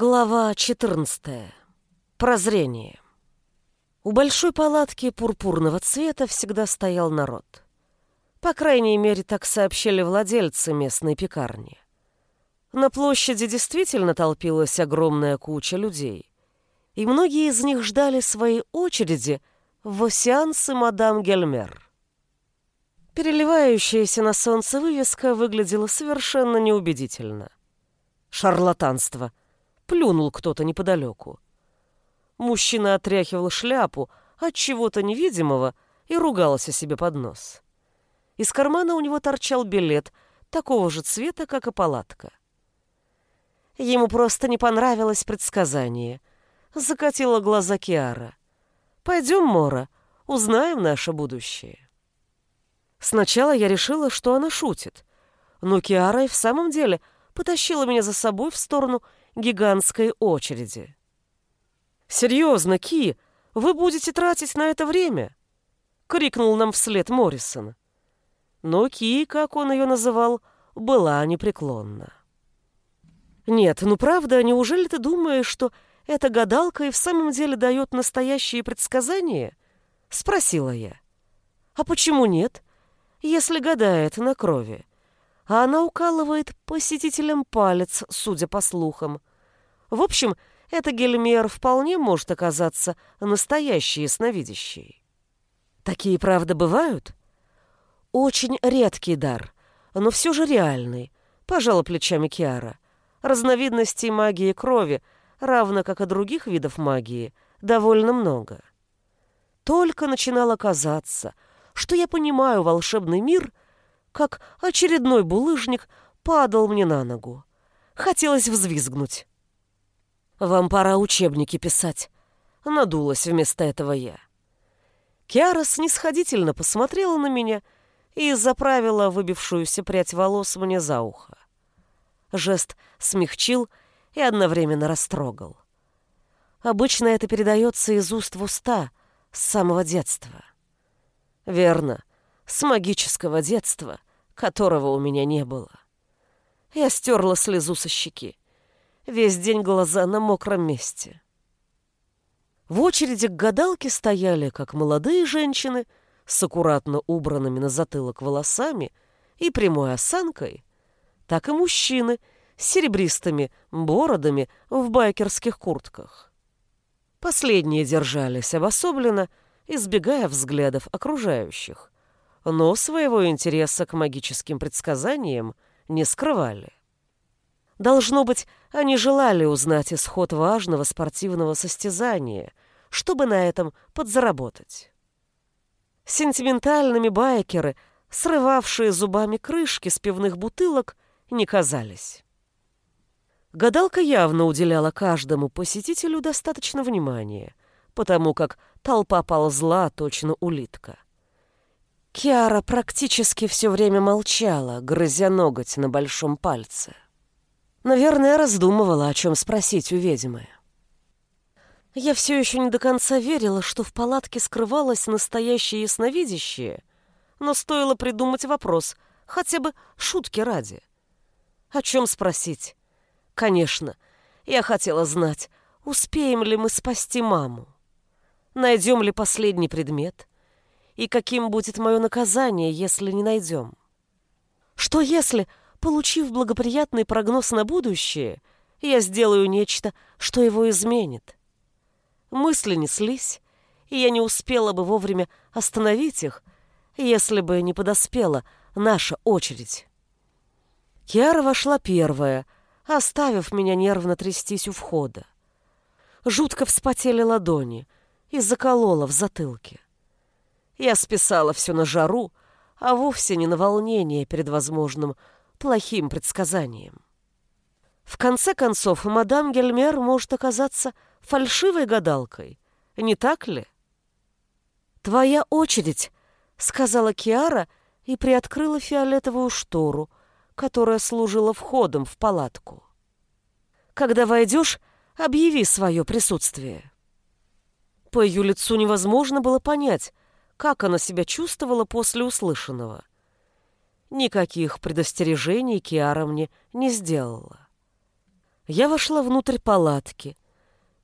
Глава 14. Прозрение. У большой палатки пурпурного цвета всегда стоял народ. По крайней мере, так сообщили владельцы местной пекарни. На площади действительно толпилась огромная куча людей, и многие из них ждали своей очереди в сеансы мадам Гельмер. Переливающаяся на солнце вывеска выглядела совершенно неубедительно. Шарлатанство — плюнул кто-то неподалеку. Мужчина отряхивал шляпу от чего-то невидимого и ругался себе под нос. Из кармана у него торчал билет такого же цвета, как и палатка. Ему просто не понравилось предсказание. Закатила глаза Киара. «Пойдем, Мора, узнаем наше будущее». Сначала я решила, что она шутит, но Киара и в самом деле потащила меня за собой в сторону гигантской очереди. «Серьезно, Ки, вы будете тратить на это время?» — крикнул нам вслед Моррисон. Но Ки, как он ее называл, была непреклонна. «Нет, ну правда, неужели ты думаешь, что эта гадалка и в самом деле дает настоящие предсказания?» — спросила я. «А почему нет, если гадает на крови?» А она укалывает посетителям палец, судя по слухам. В общем, эта Гельмер вполне может оказаться настоящей ясновидящей. Такие, правда, бывают? Очень редкий дар, но все же реальный, пожала плечами Киара. Разновидностей магии крови, равно как и других видов магии, довольно много. Только начинало казаться, что я понимаю волшебный мир — как очередной булыжник падал мне на ногу. Хотелось взвизгнуть. «Вам пора учебники писать», — надулась вместо этого я. Киара снисходительно посмотрела на меня и заправила выбившуюся прядь волос мне за ухо. Жест смягчил и одновременно растрогал. Обычно это передается из уст в уста с самого детства. Верно, с магического детства, которого у меня не было. Я стерла слезу со щеки. Весь день глаза на мокром месте. В очереди к гадалке стояли как молодые женщины с аккуратно убранными на затылок волосами и прямой осанкой, так и мужчины с серебристыми бородами в байкерских куртках. Последние держались обособленно, избегая взглядов окружающих но своего интереса к магическим предсказаниям не скрывали. Должно быть, они желали узнать исход важного спортивного состязания, чтобы на этом подзаработать. Сентиментальными байкеры, срывавшие зубами крышки с пивных бутылок, не казались. Гадалка явно уделяла каждому посетителю достаточно внимания, потому как толпа ползла точно улитка. Киара практически все время молчала, грызя ноготь на большом пальце. Наверное, раздумывала, о чем спросить у ведьмы. Я все еще не до конца верила, что в палатке скрывалось настоящее ясновидящее, но стоило придумать вопрос, хотя бы шутки ради. О чем спросить? Конечно, я хотела знать, успеем ли мы спасти маму. Найдем ли последний предмет? И каким будет мое наказание, если не найдем? Что если, получив благоприятный прогноз на будущее, я сделаю нечто, что его изменит? Мысли неслись, и я не успела бы вовремя остановить их, если бы не подоспела наша очередь. Киара вошла первая, оставив меня нервно трястись у входа. Жутко вспотели ладони и заколола в затылке. Я списала все на жару, а вовсе не на волнение перед возможным плохим предсказанием. В конце концов, мадам Гельмер может оказаться фальшивой гадалкой, не так ли? «Твоя очередь», — сказала Киара и приоткрыла фиолетовую штору, которая служила входом в палатку. «Когда войдешь, объяви свое присутствие». По ее лицу невозможно было понять, как она себя чувствовала после услышанного. Никаких предостережений Киара мне не сделала. Я вошла внутрь палатки.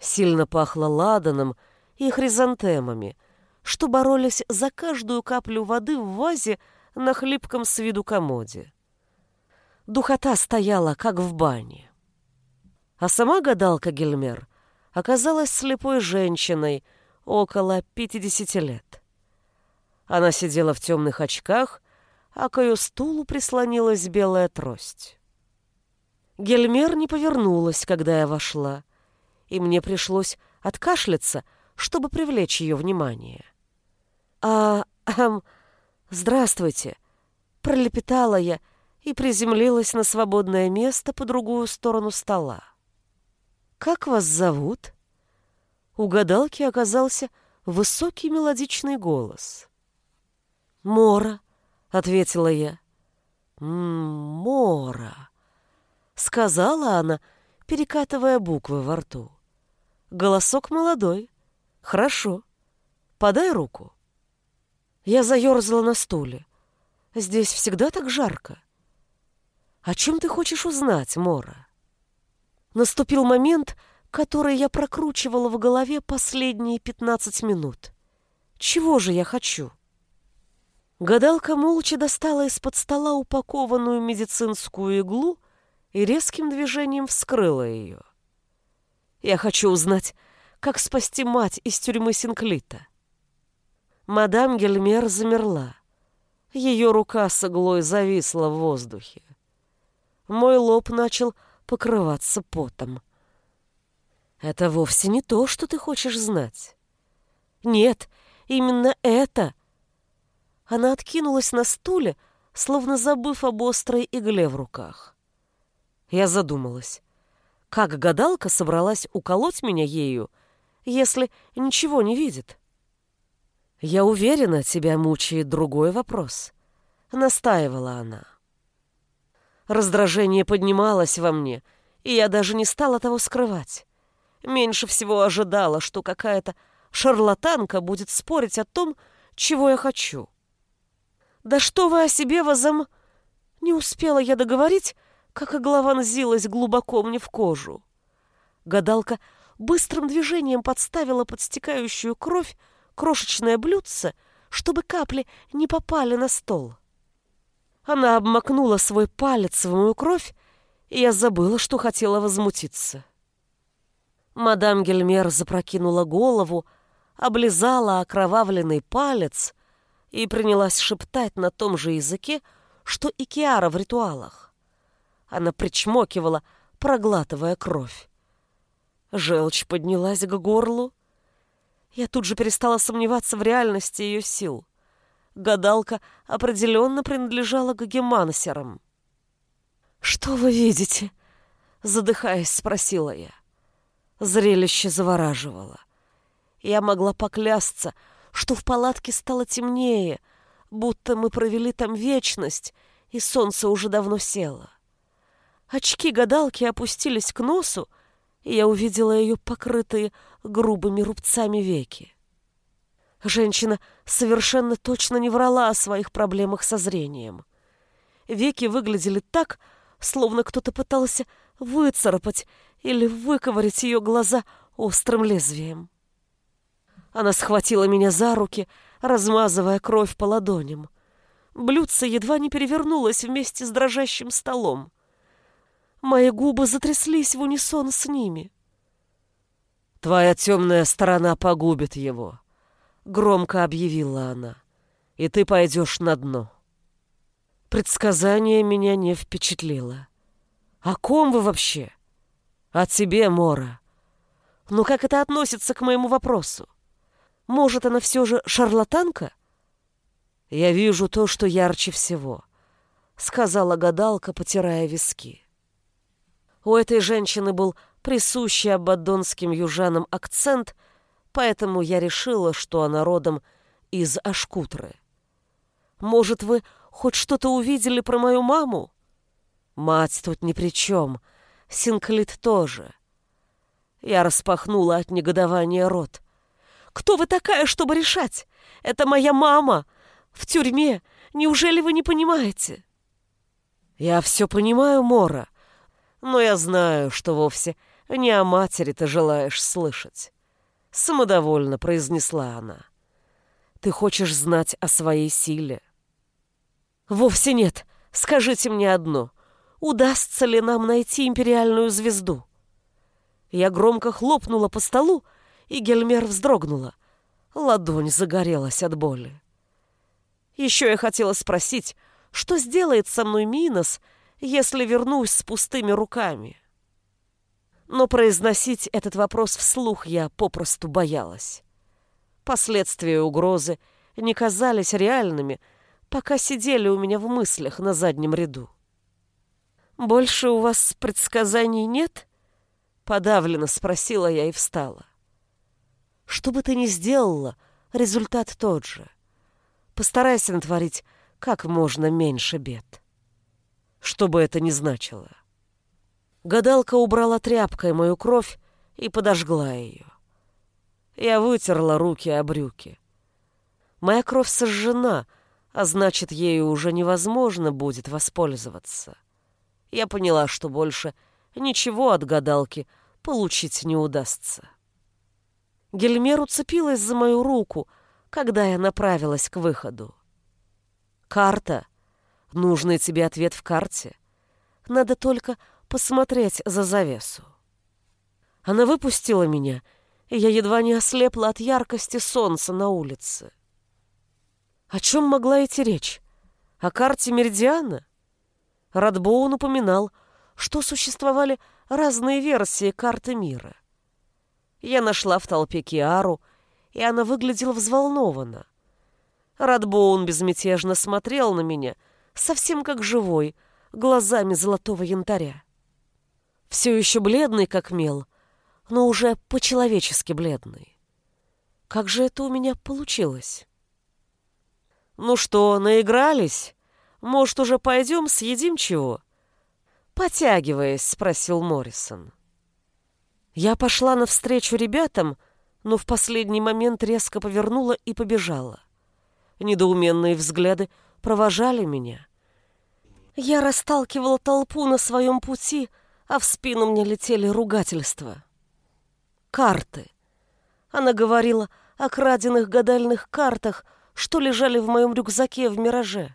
Сильно пахло ладаном и хризантемами, что боролись за каждую каплю воды в вазе на хлипком с виду комоде. Духота стояла, как в бане. А сама гадалка Гельмер оказалась слепой женщиной около 50 лет. Она сидела в темных очках, а к ее стулу прислонилась белая трость. Гельмер не повернулась, когда я вошла, и мне пришлось откашляться, чтобы привлечь ее внимание. «А, эм, здравствуйте!» — пролепетала я и приземлилась на свободное место по другую сторону стола. «Как вас зовут?» У гадалки оказался высокий мелодичный голос. «Мора», — ответила я. «Мора», — сказала она, перекатывая буквы во рту. «Голосок молодой. Хорошо. Подай руку». Я заерзала на стуле. Здесь всегда так жарко. О чем ты хочешь узнать, Мора? Наступил момент, который я прокручивала в голове последние пятнадцать минут. Чего же я хочу? Гадалка молча достала из-под стола упакованную медицинскую иглу и резким движением вскрыла ее. Я хочу узнать, как спасти мать из тюрьмы Синклита. Мадам Гельмер замерла. Ее рука с иглой зависла в воздухе. Мой лоб начал покрываться потом. Это вовсе не то, что ты хочешь знать. Нет, именно это. Она откинулась на стуле, словно забыв об острой игле в руках. Я задумалась, как гадалка собралась уколоть меня ею, если ничего не видит. «Я уверена, тебя мучает другой вопрос», — настаивала она. Раздражение поднималось во мне, и я даже не стала того скрывать. Меньше всего ожидала, что какая-то шарлатанка будет спорить о том, чего я хочу. «Да что вы о себе возом...» Не успела я договорить, как игла вонзилась глубоко мне в кожу. Гадалка быстрым движением подставила под стекающую кровь крошечное блюдце, чтобы капли не попали на стол. Она обмакнула свой палец в мою кровь, и я забыла, что хотела возмутиться. Мадам Гельмер запрокинула голову, облизала окровавленный палец и принялась шептать на том же языке, что и Киара в ритуалах. Она причмокивала, проглатывая кровь. Желчь поднялась к горлу, я тут же перестала сомневаться в реальности ее сил. Гадалка определенно принадлежала к гемансерам. «Что вы видите?» — задыхаясь, спросила я. Зрелище завораживало. Я могла поклясться, что в палатке стало темнее, будто мы провели там вечность, и солнце уже давно село. Очки гадалки опустились к носу, и я увидела ее покрытые грубыми рубцами веки. Женщина совершенно точно не врала о своих проблемах со зрением. Веки выглядели так, словно кто-то пытался выцарапать или выковырять ее глаза острым лезвием. Она схватила меня за руки, размазывая кровь по ладоням. Блюдце едва не перевернулось вместе с дрожащим столом. Мои губы затряслись в унисон с ними. «Твоя темная сторона погубит его», — громко объявила она. «И ты пойдешь на дно». Предсказание меня не впечатлило. «О ком вы вообще?» «О тебе, Мора». «Ну как это относится к моему вопросу? Может, она все же шарлатанка?» «Я вижу то, что ярче всего», — сказала гадалка, потирая виски. У этой женщины был присущий абаддонским южанам акцент, поэтому я решила, что она родом из Ашкутры. Может, вы хоть что-то увидели про мою маму? Мать тут ни при чем, Синклит тоже. Я распахнула от негодования рот. Кто вы такая, чтобы решать? Это моя мама. В тюрьме. Неужели вы не понимаете? Я все понимаю, Мора Но я знаю, что вовсе не о матери ты желаешь слышать. Самодовольно произнесла она. Ты хочешь знать о своей силе. Вовсе нет. Скажите мне одно. Удастся ли нам найти империальную звезду? Я громко хлопнула по столу, и Гельмер вздрогнула. Ладонь загорелась от боли. Еще я хотела спросить, что сделает со мной Минос, если вернусь с пустыми руками? Но произносить этот вопрос вслух я попросту боялась. Последствия угрозы не казались реальными, пока сидели у меня в мыслях на заднем ряду. «Больше у вас предсказаний нет?» Подавленно спросила я и встала. «Что бы ты ни сделала, результат тот же. Постарайся натворить как можно меньше бед. Что бы это ни значило. Гадалка убрала тряпкой мою кровь и подожгла ее. Я вытерла руки о брюки. Моя кровь сожжена, а значит, ею уже невозможно будет воспользоваться. Я поняла, что больше ничего от гадалки получить не удастся. Гельмер уцепилась за мою руку, когда я направилась к выходу. «Карта. Нужный тебе ответ в карте. Надо только посмотреть за завесу». Она выпустила меня, и я едва не ослепла от яркости солнца на улице. О чем могла идти речь? О карте Меридиана? Радбоун упоминал, что существовали разные версии карты мира. Я нашла в толпе Киару, и она выглядела взволнованно. Радбоун безмятежно смотрел на меня, совсем как живой, глазами золотого янтаря. Все еще бледный, как мел, но уже по-человечески бледный. Как же это у меня получилось? «Ну что, наигрались? Может, уже пойдем съедим чего?» «Потягиваясь», — спросил Моррисон. Я пошла навстречу ребятам, но в последний момент резко повернула и побежала. Недоуменные взгляды провожали меня. Я расталкивала толпу на своем пути, а в спину мне летели ругательства. Карты. Она говорила о краденных гадальных картах, что лежали в моем рюкзаке в «Мираже».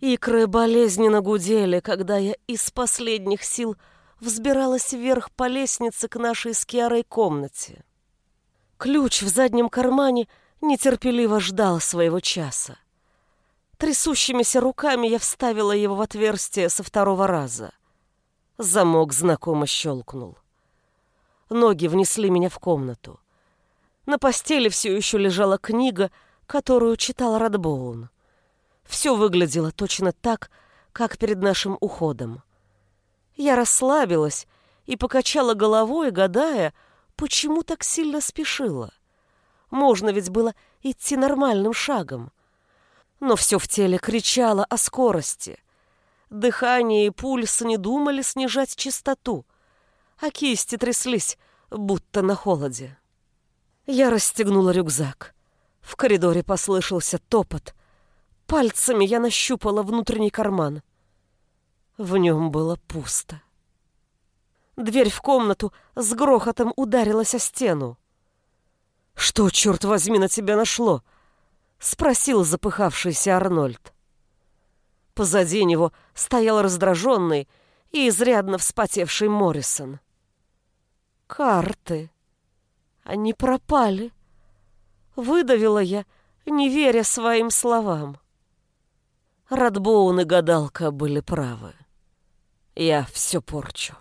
Икры болезненно гудели, когда я из последних сил взбиралась вверх по лестнице к нашей с Киарой комнате. Ключ в заднем кармане нетерпеливо ждал своего часа. Трясущимися руками я вставила его в отверстие со второго раза. Замок знакомо щелкнул. Ноги внесли меня в комнату. На постели все еще лежала книга, которую читал Радбоун. Все выглядело точно так, как перед нашим уходом. Я расслабилась и покачала головой, гадая, почему так сильно спешила. Можно ведь было идти нормальным шагом. Но все в теле кричало о скорости. Дыхание и пульс не думали снижать частоту, а кисти тряслись, будто на холоде. Я расстегнула рюкзак. В коридоре послышался топот, Пальцами я нащупала внутренний карман. В нем было пусто. Дверь в комнату с грохотом ударилась о стену. «Что, черт возьми, на тебя нашло?» — спросил запыхавшийся Арнольд. Позади него стоял раздраженный и изрядно вспотевший Моррисон. «Карты. Они пропали», — выдавила я, не веря своим словам. Радбоун и гадалка были правы. Я все порчу.